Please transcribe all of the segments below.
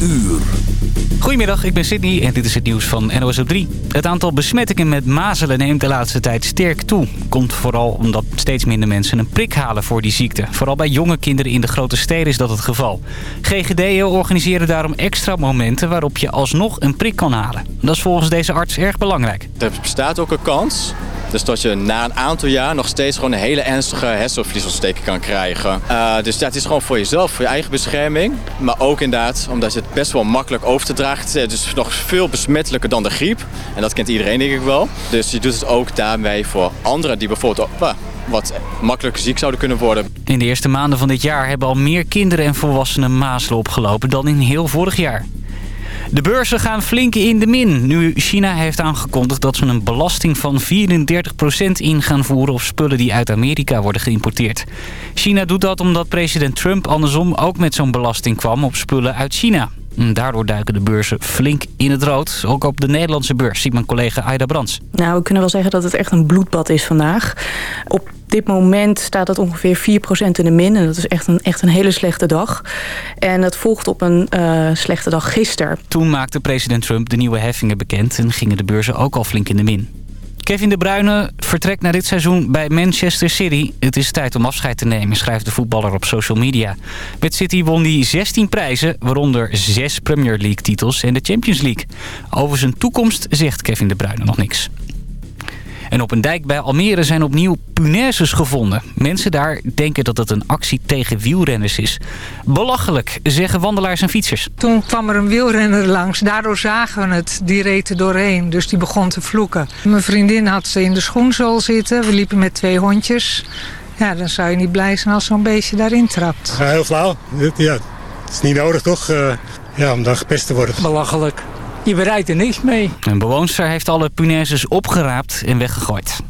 uur. Goedemiddag, ik ben Sydney en dit is het nieuws van NOS op 3. Het aantal besmettingen met mazelen neemt de laatste tijd sterk toe. Komt vooral omdat steeds minder mensen een prik halen voor die ziekte. Vooral bij jonge kinderen in de grote steden is dat het geval. GGD'en organiseren daarom extra momenten waarop je alsnog een prik kan halen. Dat is volgens deze arts erg belangrijk. Er bestaat ook een kans dus dat je na een aantal jaar nog steeds gewoon een hele ernstige hersenvliesontsteking kan krijgen. Uh, dus dat is gewoon voor jezelf, voor je eigen bescherming. Maar ook inderdaad, omdat het best wel makkelijk over te dragen. Het is nog veel besmettelijker dan de griep. En dat kent iedereen denk ik wel. Dus je doet het ook daarmee voor anderen die bijvoorbeeld... Oh, wat makkelijker ziek zouden kunnen worden. In de eerste maanden van dit jaar hebben al meer kinderen en volwassenen mazelen opgelopen dan in heel vorig jaar. De beurzen gaan flink in de min. Nu China heeft aangekondigd dat ze een belasting van 34% in gaan voeren... op spullen die uit Amerika worden geïmporteerd. China doet dat omdat president Trump andersom ook met zo'n belasting kwam... op spullen uit China. Daardoor duiken de beurzen flink in het rood. Ook op de Nederlandse beurs, ziet mijn collega Aida Brands. Nou, we kunnen wel zeggen dat het echt een bloedbad is vandaag. Op dit moment staat het ongeveer 4% in de min. En dat is echt een, echt een hele slechte dag. En het volgt op een uh, slechte dag gisteren. Toen maakte president Trump de nieuwe heffingen bekend... en gingen de beurzen ook al flink in de min. Kevin De Bruyne vertrekt na dit seizoen bij Manchester City. Het is tijd om afscheid te nemen, schrijft de voetballer op social media. Met City won hij 16 prijzen, waaronder 6 Premier League titels en de Champions League. Over zijn toekomst zegt Kevin De Bruyne nog niks. En op een dijk bij Almere zijn opnieuw punaises gevonden. Mensen daar denken dat het een actie tegen wielrenners is. Belachelijk, zeggen wandelaars en fietsers. Toen kwam er een wielrenner langs. Daardoor zagen we het. Die reed er doorheen. Dus die begon te vloeken. Mijn vriendin had ze in de schoenzool zitten. We liepen met twee hondjes. Ja, dan zou je niet blij zijn als zo'n beestje daarin trapt. Ja, heel flauw. Ja, het is niet nodig toch? Uh, ja, om dan gepest te worden. Belachelijk. Je bereidt er niks mee. Een bewoonster heeft alle punaises opgeraapt en weggegooid.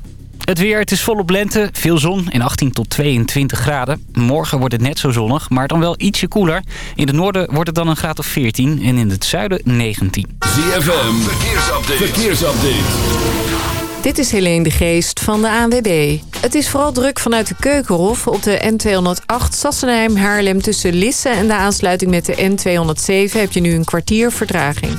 Het weer, het is volop lente, veel zon en 18 tot 22 graden. Morgen wordt het net zo zonnig, maar dan wel ietsje koeler. In het noorden wordt het dan een graad of 14 en in het zuiden 19. ZFM, verkeersupdate. verkeersupdate. Dit is Helene de Geest van de ANWB. Het is vooral druk vanuit de Keukenhof op de N208 Sassenheim-Haarlem... tussen Lisse en de aansluiting met de N207 heb je nu een kwartier vertraging.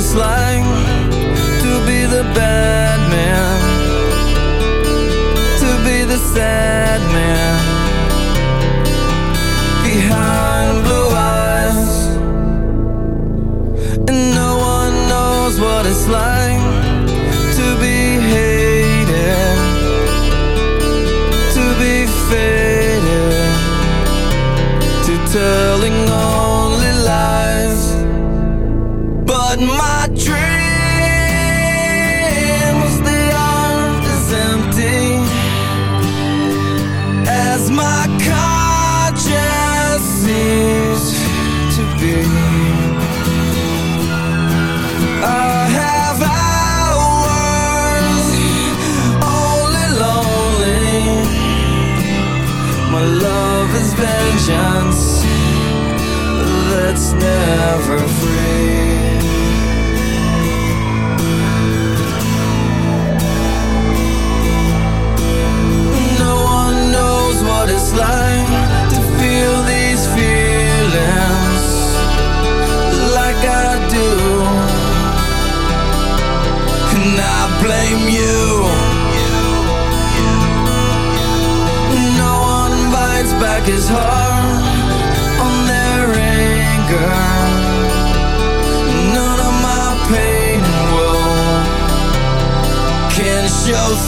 Slide.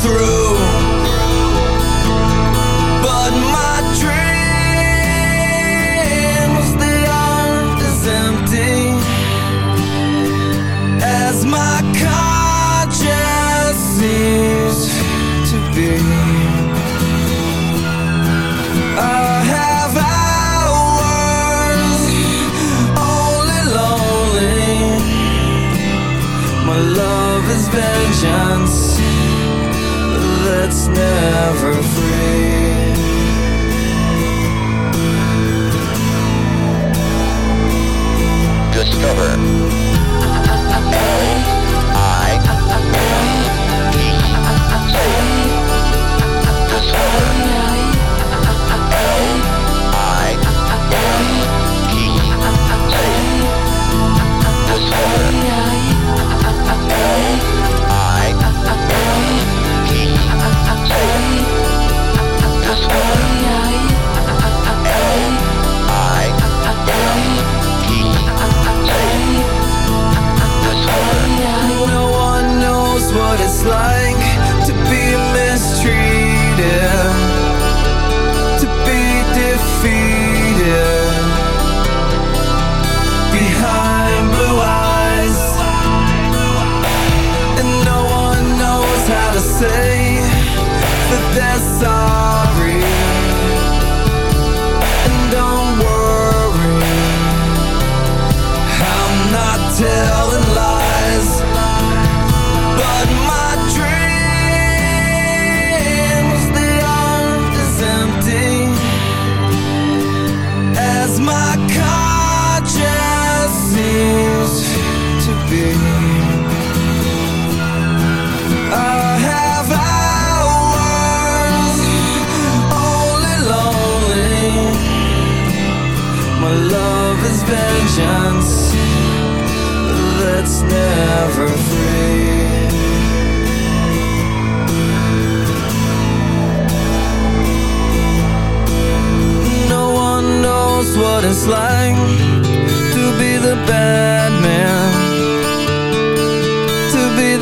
through.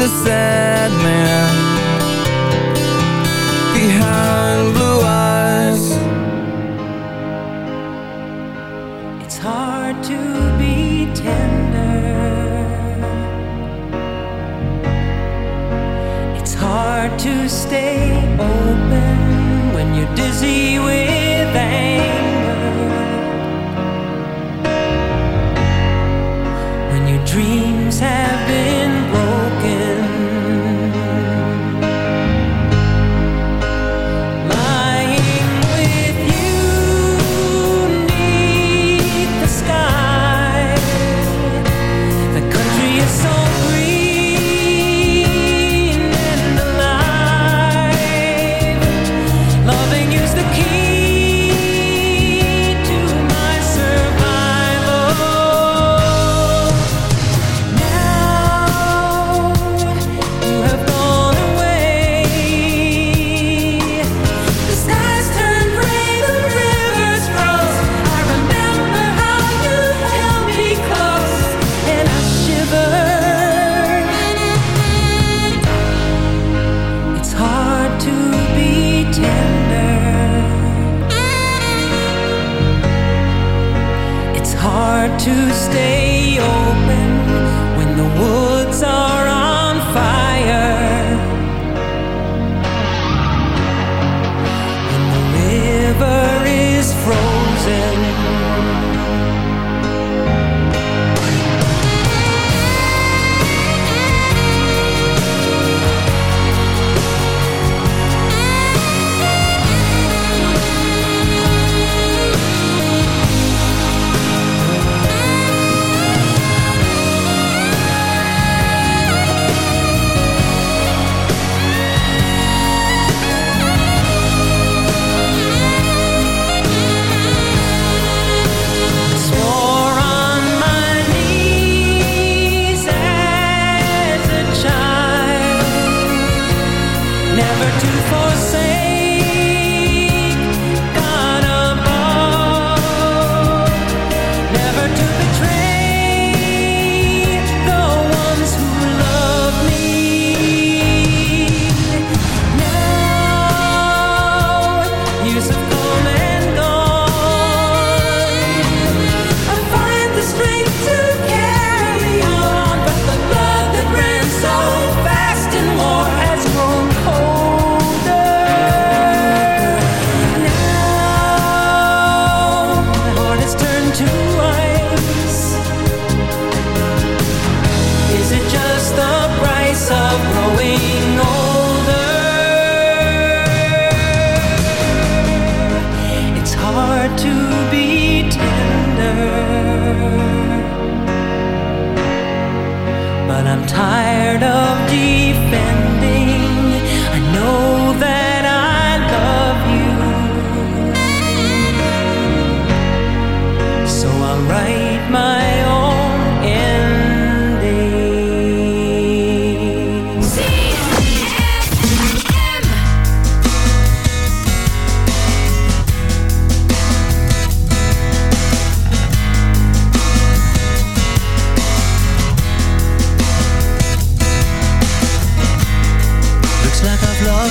A sad man behind blue eyes. It's hard to be tender. It's hard to stay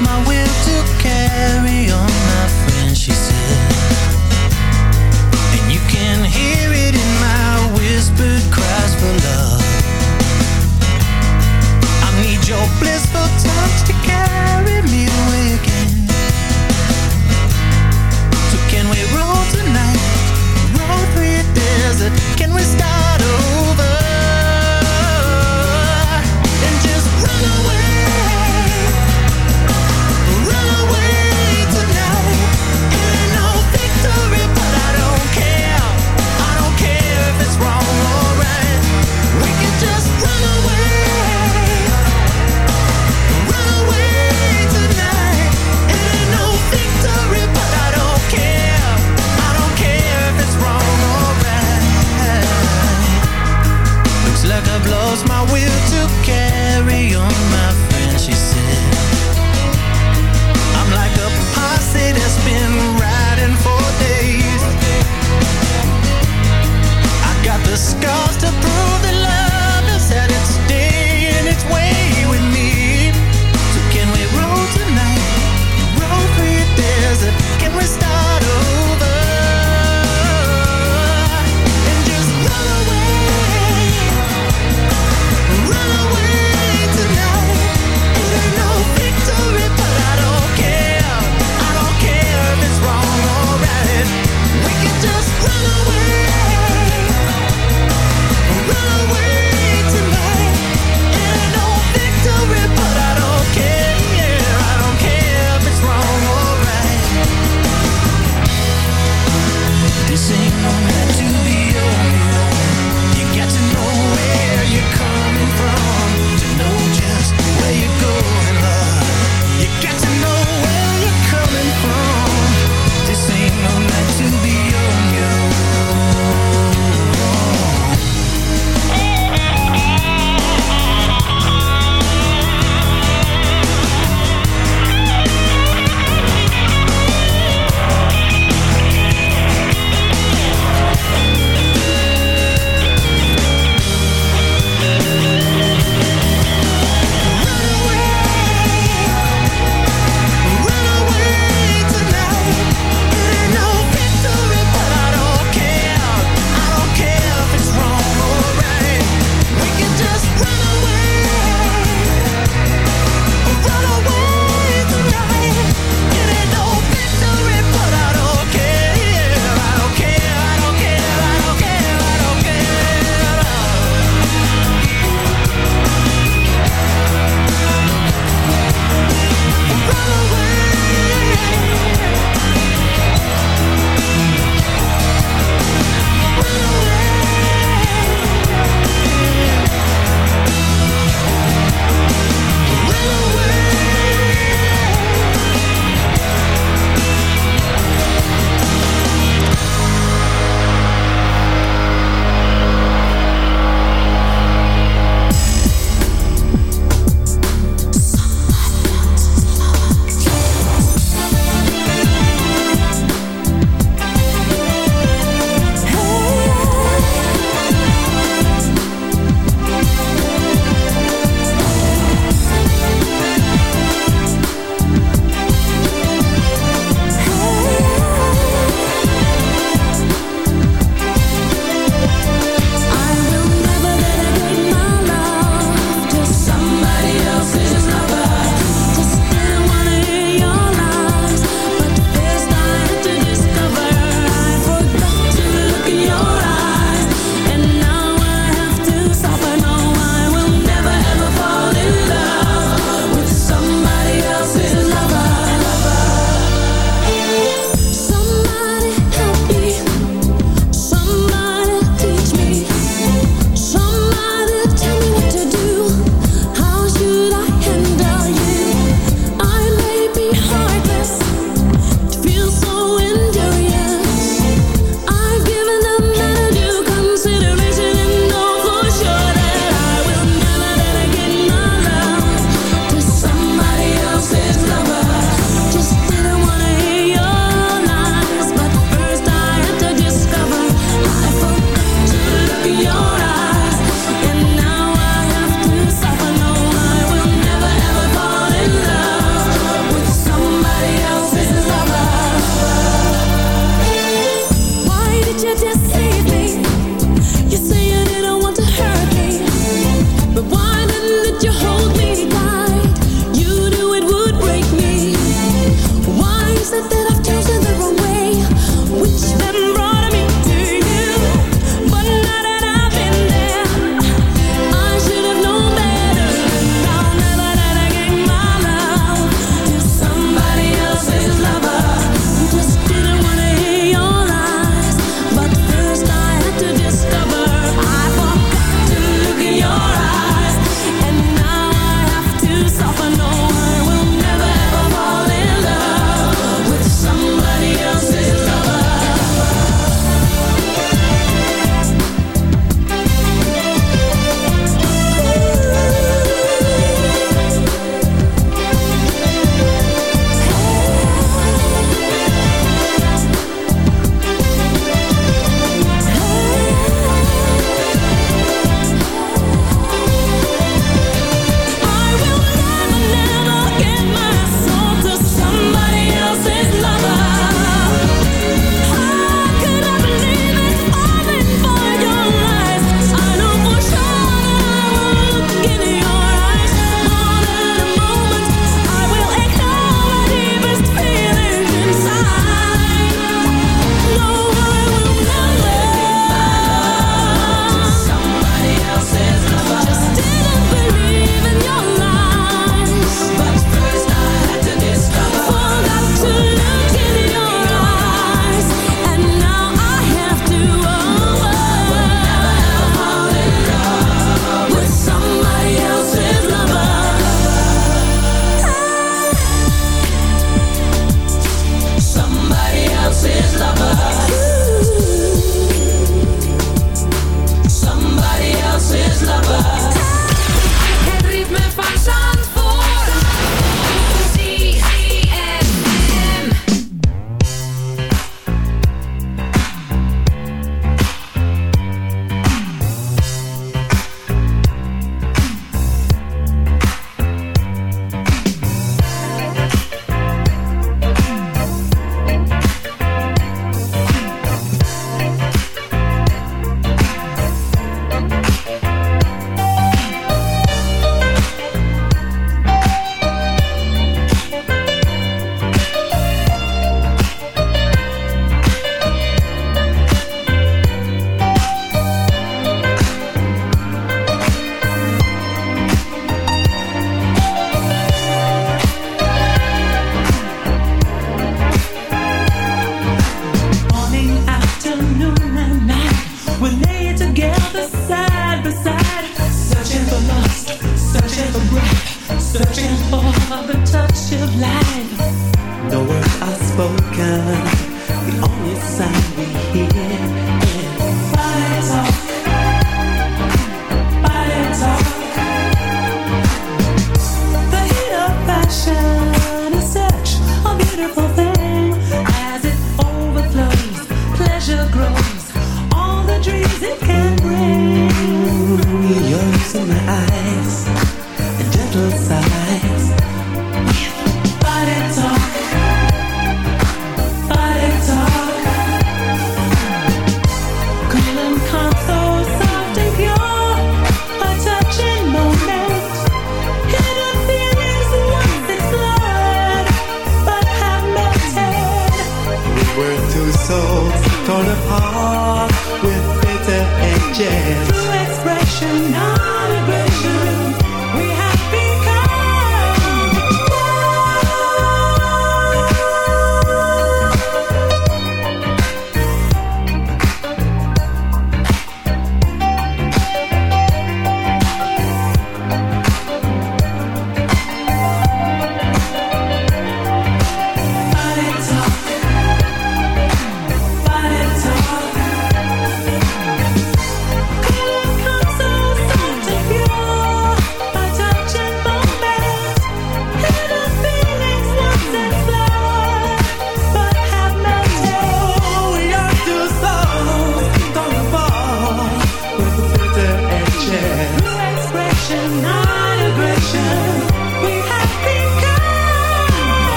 my will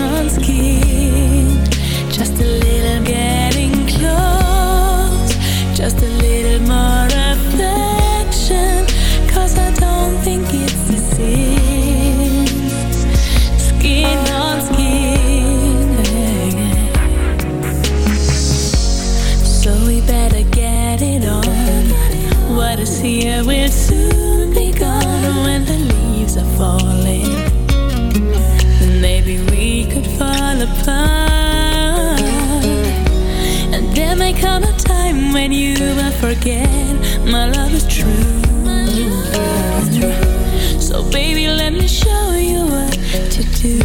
on ski forget my love is true. So baby, let me show you what to do.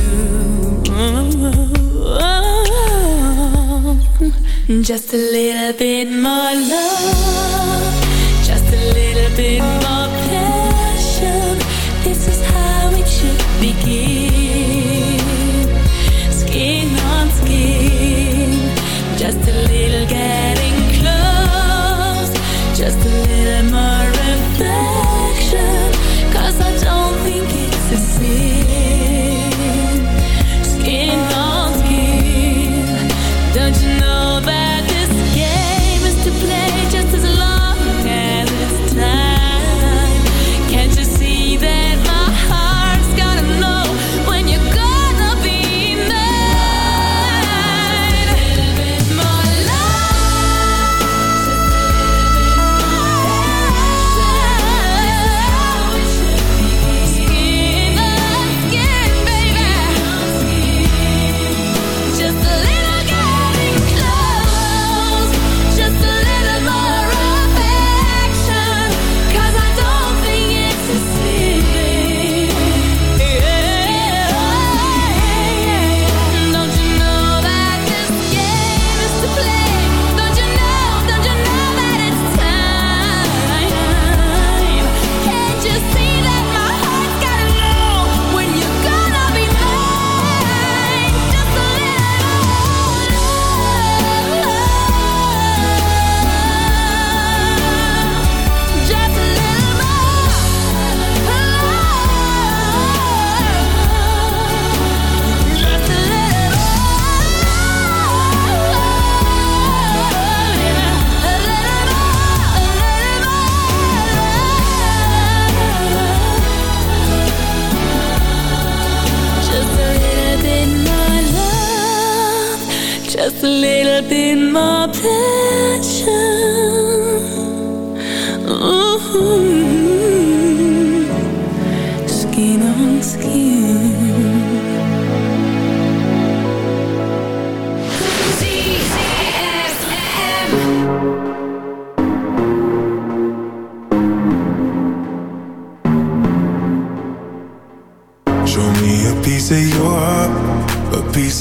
Just a little bit more love.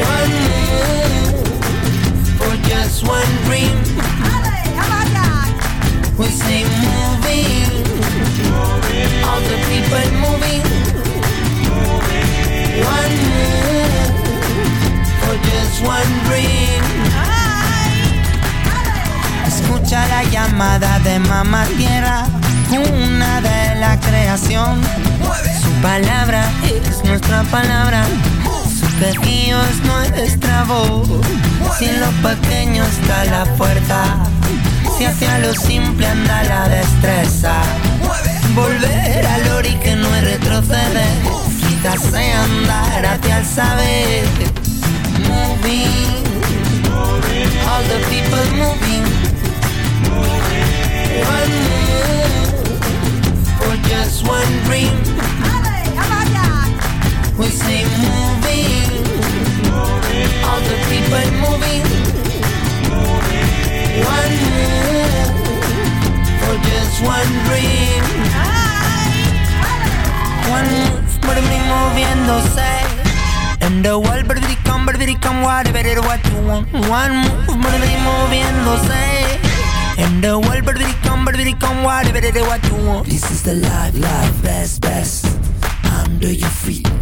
One move for just one dream. We say moving, all the people moving. One move for just one dream. Escucha la llamada de mamá tierra, una de la creación. Su palabra es nuestra palabra, es nuestra voz. Si en lo pequeño está la fuerza, si hacia lo simple anda la destreza. Volver al ori que no es retroceder, quizás andar hacia el saber. Moving, all the people moving. One move for just one dream. We say moving, all the people moving. One move for just one dream. One move, everybody moviéndose. And the world, everybody come, everybody come, whatever what you want. One move, everybody moviéndose. And the world, everybody come, everybody come, whatever what you want. This is the life, life, best, best. Under your feet.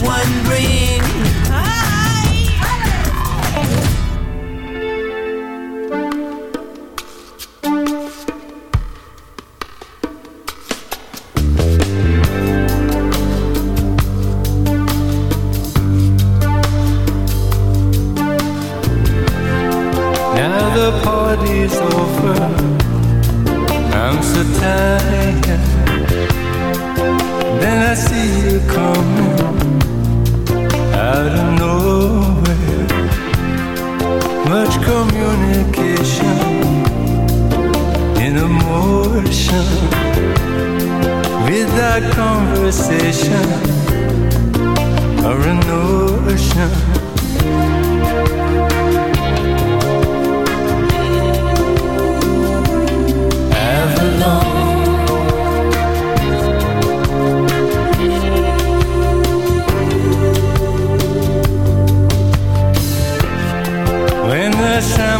one ring